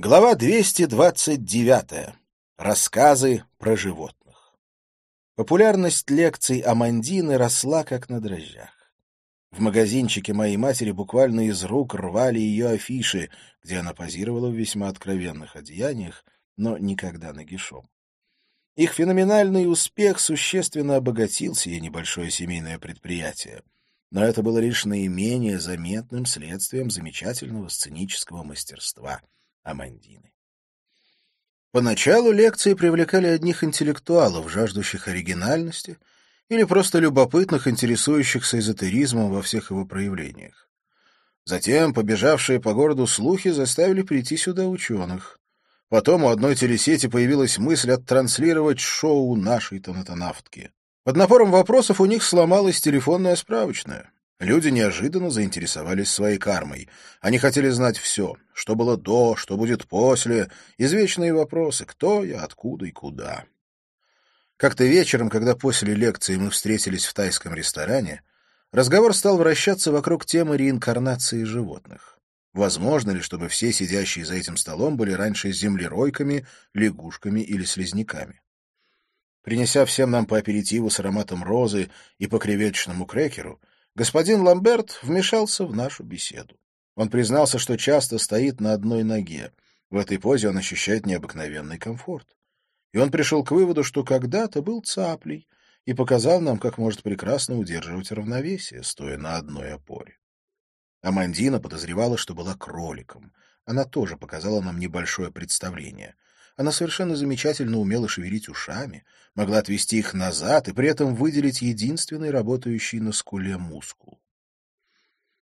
Глава 229. Рассказы про животных. Популярность лекций Амандины росла как на дрожжах. В магазинчике моей матери буквально из рук рвали ее афиши, где она позировала в весьма откровенных одеяниях, но никогда нагишом. Их феноменальный успех существенно обогатил сие небольшое семейное предприятие, но это было лишь наименее заметным следствием замечательного сценического мастерства — Амандины. Поначалу лекции привлекали одних интеллектуалов, жаждущих оригинальности, или просто любопытных, интересующихся эзотеризмом во всех его проявлениях. Затем побежавшие по городу слухи заставили прийти сюда ученых. Потом у одной телесети появилась мысль оттранслировать шоу нашей тонатонавтки. Под напором вопросов у них сломалась телефонная справочная. Люди неожиданно заинтересовались своей кармой. Они хотели знать все, что было до, что будет после, извечные вопросы «кто я, откуда и куда». Как-то вечером, когда после лекции мы встретились в тайском ресторане, разговор стал вращаться вокруг темы реинкарнации животных. Возможно ли, чтобы все сидящие за этим столом были раньше землеройками, лягушками или слизняками? Принеся всем нам по аперитиву с ароматом розы и по креветочному крекеру, Господин Ламберт вмешался в нашу беседу. Он признался, что часто стоит на одной ноге. В этой позе он ощущает необыкновенный комфорт. И он пришел к выводу, что когда-то был цаплей, и показал нам, как может прекрасно удерживать равновесие, стоя на одной опоре. Амандина подозревала, что была кроликом. Она тоже показала нам небольшое представление — она совершенно замечательно умела шевелить ушами, могла отвести их назад и при этом выделить единственный работающий на скуле мускул.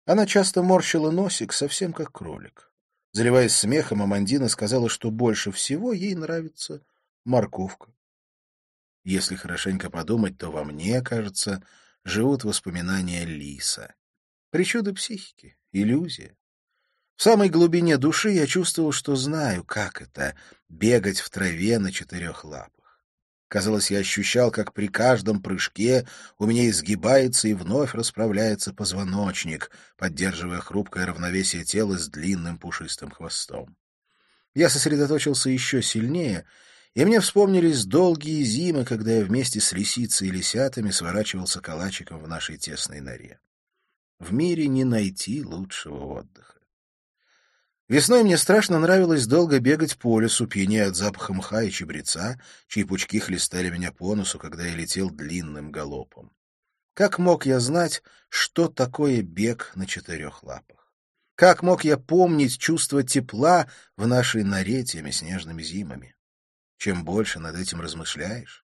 Она часто морщила носик, совсем как кролик. Заливаясь смехом, Амандина сказала, что больше всего ей нравится морковка. Если хорошенько подумать, то во мне, кажется, живут воспоминания Лиса. Причуды психики, иллюзия. В самой глубине души я чувствовал, что знаю, как это — бегать в траве на четырех лапах. Казалось, я ощущал, как при каждом прыжке у меня изгибается и вновь расправляется позвоночник, поддерживая хрупкое равновесие тела с длинным пушистым хвостом. Я сосредоточился еще сильнее, и мне вспомнились долгие зимы, когда я вместе с лисицей и лисятами сворачивался калачиком в нашей тесной норе. В мире не найти лучшего отдыха. Весной мне страшно нравилось долго бегать по лесу, пьянея от запаха мха и чебреца, чьи пучки хлестали меня по носу, когда я летел длинным галопом. Как мог я знать, что такое бег на четырех лапах? Как мог я помнить чувство тепла в нашей норе теми снежными зимами? Чем больше над этим размышляешь,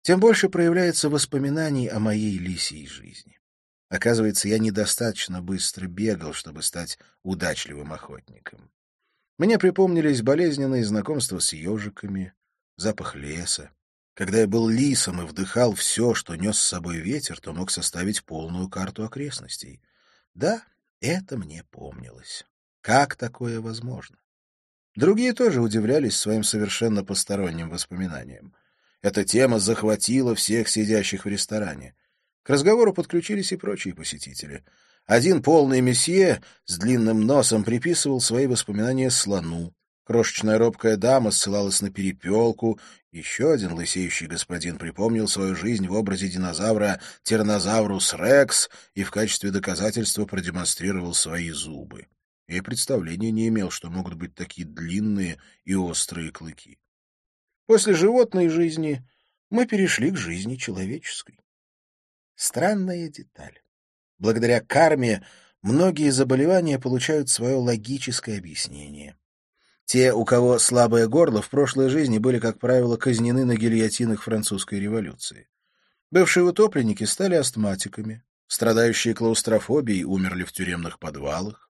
тем больше проявляется воспоминаний о моей лисьей жизни. Оказывается, я недостаточно быстро бегал, чтобы стать удачливым охотником. Мне припомнились болезненные знакомства с ежиками, запах леса. Когда я был лисом и вдыхал все, что нес с собой ветер, то мог составить полную карту окрестностей. Да, это мне помнилось. Как такое возможно? Другие тоже удивлялись своим совершенно посторонним воспоминаниям. Эта тема захватила всех сидящих в ресторане. К разговору подключились и прочие посетители. Один полный месье с длинным носом приписывал свои воспоминания слону. Крошечная робкая дама ссылалась на перепелку. Еще один лысеющий господин припомнил свою жизнь в образе динозавра Тиранозаврус рекс и в качестве доказательства продемонстрировал свои зубы. Я представления не имел, что могут быть такие длинные и острые клыки. После животной жизни мы перешли к жизни человеческой. Странная деталь. Благодаря карме многие заболевания получают свое логическое объяснение. Те, у кого слабое горло, в прошлой жизни были, как правило, казнены на гильотинах французской революции. Бывшие утопленники стали астматиками, страдающие клаустрофобией умерли в тюремных подвалах,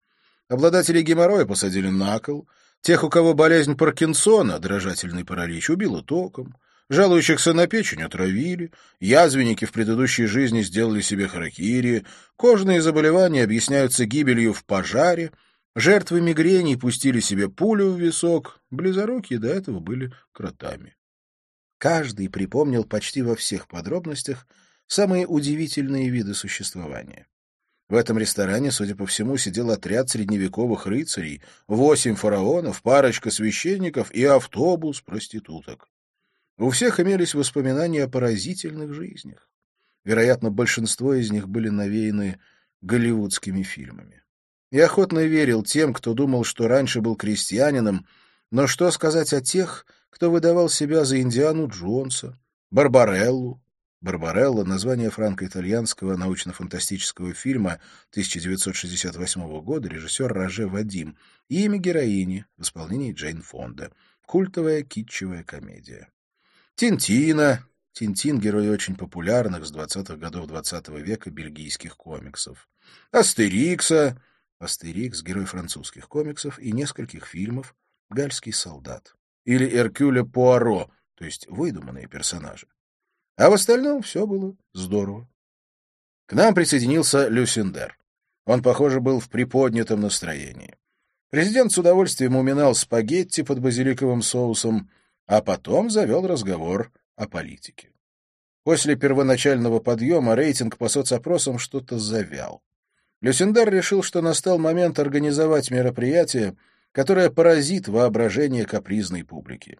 обладатели геморроя посадили на кол, тех, у кого болезнь Паркинсона, дрожательный паралич, убило током, Жалующихся на печень отравили, язвенники в предыдущей жизни сделали себе харакири, кожные заболевания объясняются гибелью в пожаре, жертвы мигрени пустили себе пулю в висок, близорукие до этого были кротами. Каждый припомнил почти во всех подробностях самые удивительные виды существования. В этом ресторане, судя по всему, сидел отряд средневековых рыцарей, восемь фараонов, парочка священников и автобус проституток. У всех имелись воспоминания о поразительных жизнях. Вероятно, большинство из них были навеяны голливудскими фильмами. Я охотно верил тем, кто думал, что раньше был крестьянином, но что сказать о тех, кто выдавал себя за Индиану Джонса, Барбареллу, «Барбарелла» — название франко-итальянского научно-фантастического фильма 1968 года, режиссер Роже Вадим, и имя героини в исполнении Джейн Фонда. Культовая китчевая комедия. Тинтина. Тинтин — герой очень популярных с 20-х годов 20 -го века бельгийских комиксов. Астерикса. Астерикс — герой французских комиксов и нескольких фильмов «Гальский солдат». Или Эркюля Пуаро, то есть выдуманные персонажи. А в остальном все было здорово. К нам присоединился Люсендер. Он, похоже, был в приподнятом настроении. Президент с удовольствием уминал спагетти под базиликовым соусом, а потом завел разговор о политике. После первоначального подъема рейтинг по соцопросам что-то завял. Люсендар решил, что настал момент организовать мероприятие, которое поразит воображение капризной публики.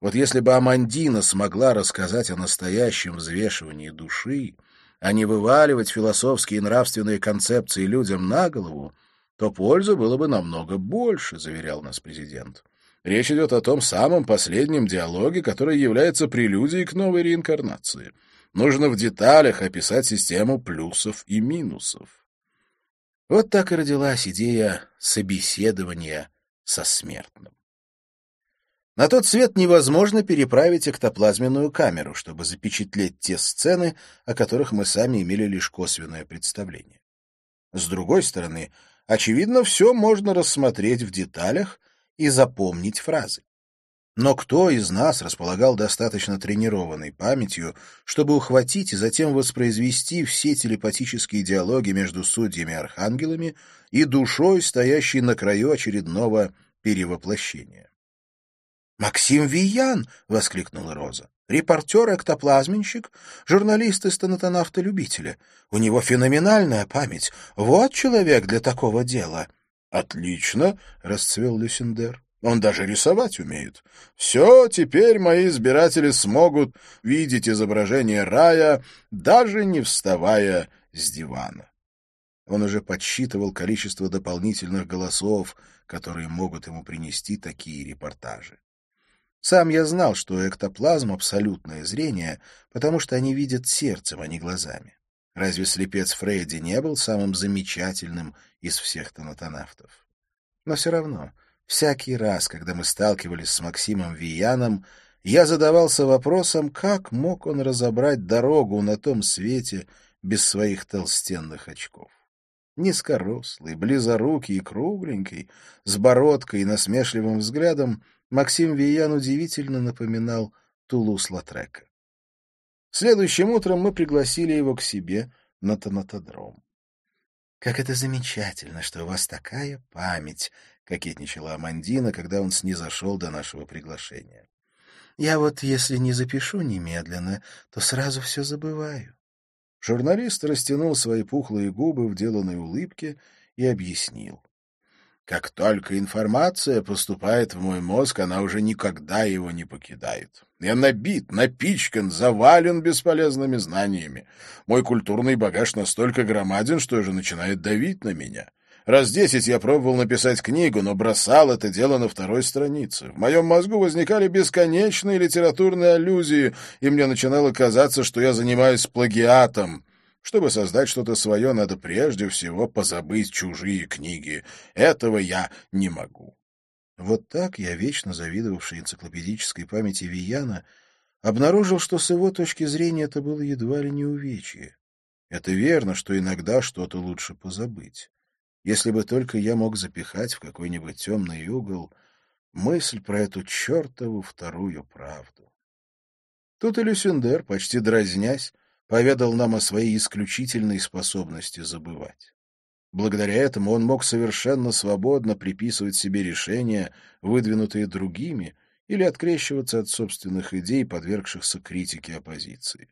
Вот если бы Амандина смогла рассказать о настоящем взвешивании души, а не вываливать философские и нравственные концепции людям на голову, то пользы было бы намного больше, заверял нас президент. Речь идет о том самом последнем диалоге, который является прелюдией к новой реинкарнации. Нужно в деталях описать систему плюсов и минусов. Вот так и родилась идея собеседования со смертным. На тот свет невозможно переправить эктоплазменную камеру, чтобы запечатлеть те сцены, о которых мы сами имели лишь косвенное представление. С другой стороны, очевидно, все можно рассмотреть в деталях и запомнить фразы. Но кто из нас располагал достаточно тренированной памятью, чтобы ухватить и затем воспроизвести все телепатические диалоги между судьями-архангелами и душой, стоящей на краю очередного перевоплощения? «Максим Виян!» — воскликнула Роза. «Репортер-эктоплазменщик, журналист и стенотонавтолюбителя. У него феноменальная память. Вот человек для такого дела». «Отлично!» — расцвел Люсендер. Он даже рисовать умеет. Все, теперь мои избиратели смогут видеть изображение рая, даже не вставая с дивана. Он уже подсчитывал количество дополнительных голосов, которые могут ему принести такие репортажи. Сам я знал, что эктоплазм — абсолютное зрение, потому что они видят сердцем, а не глазами. Разве слепец Фрейди не был самым замечательным из всех тонатонавтов? Но все равно, всякий раз, когда мы сталкивались с Максимом Вияном, я задавался вопросом, как мог он разобрать дорогу на том свете без своих толстенных очков. Низкорослый, близорукий и кругленький, с бородкой и насмешливым взглядом, Максим Виян удивительно напоминал Тулус-Латрека. Следующим утром мы пригласили его к себе на тонатодром. «Как это замечательно, что у вас такая память!» — кокетничала Амандина, когда он снизошел до нашего приглашения. «Я вот, если не запишу немедленно, то сразу все забываю». Журналист растянул свои пухлые губы в деланной улыбке и объяснил. Как только информация поступает в мой мозг, она уже никогда его не покидает. Я набит, напичкан, завален бесполезными знаниями. Мой культурный багаж настолько громаден, что уже начинает давить на меня. Раз десять я пробовал написать книгу, но бросал это дело на второй странице. В моем мозгу возникали бесконечные литературные аллюзии, и мне начинало казаться, что я занимаюсь плагиатом. Чтобы создать что-то свое, надо прежде всего позабыть чужие книги. Этого я не могу. Вот так я, вечно завидовавший энциклопедической памяти Вияна, обнаружил, что с его точки зрения это было едва ли не увечье. Это верно, что иногда что-то лучше позабыть. Если бы только я мог запихать в какой-нибудь темный угол мысль про эту чертову вторую правду. Тут и Люсендер, почти дразнясь, поведал нам о своей исключительной способности забывать. Благодаря этому он мог совершенно свободно приписывать себе решения, выдвинутые другими, или открещиваться от собственных идей, подвергшихся критике оппозиции.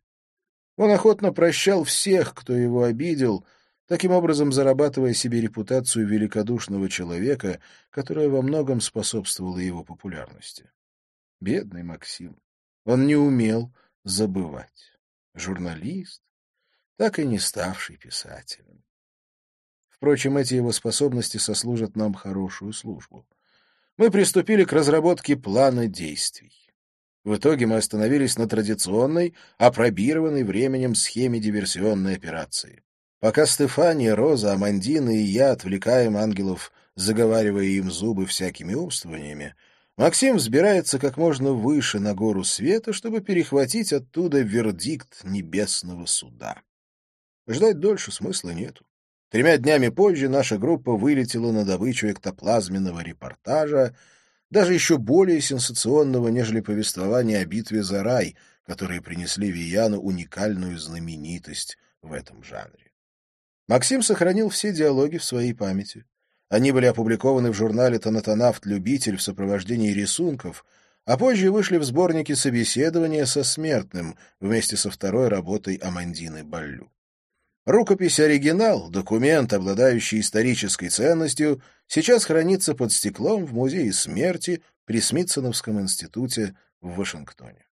Он охотно прощал всех, кто его обидел, таким образом зарабатывая себе репутацию великодушного человека, которая во многом способствовала его популярности. Бедный Максим. Он не умел забывать. Журналист, так и не ставший писателем. Впрочем, эти его способности сослужат нам хорошую службу. Мы приступили к разработке плана действий. В итоге мы остановились на традиционной, опробированной временем схеме диверсионной операции. Пока Стефания, Роза, Амандина и я отвлекаем ангелов, заговаривая им зубы всякими умствованиями, Максим взбирается как можно выше на гору света, чтобы перехватить оттуда вердикт небесного суда. Ждать дольше смысла нету. Тремя днями позже наша группа вылетела на добычу эктоплазменного репортажа, даже еще более сенсационного, нежели повествование о битве за рай, которые принесли Вияну уникальную знаменитость в этом жанре. Максим сохранил все диалоги в своей памяти. Они были опубликованы в журнале «Танатонавт-любитель» в сопровождении рисунков, а позже вышли в сборнике собеседования со смертным вместе со второй работой Амандины Баллю. Рукопись-оригинал, документ, обладающий исторической ценностью, сейчас хранится под стеклом в Музее смерти при Смитсоновском институте в Вашингтоне.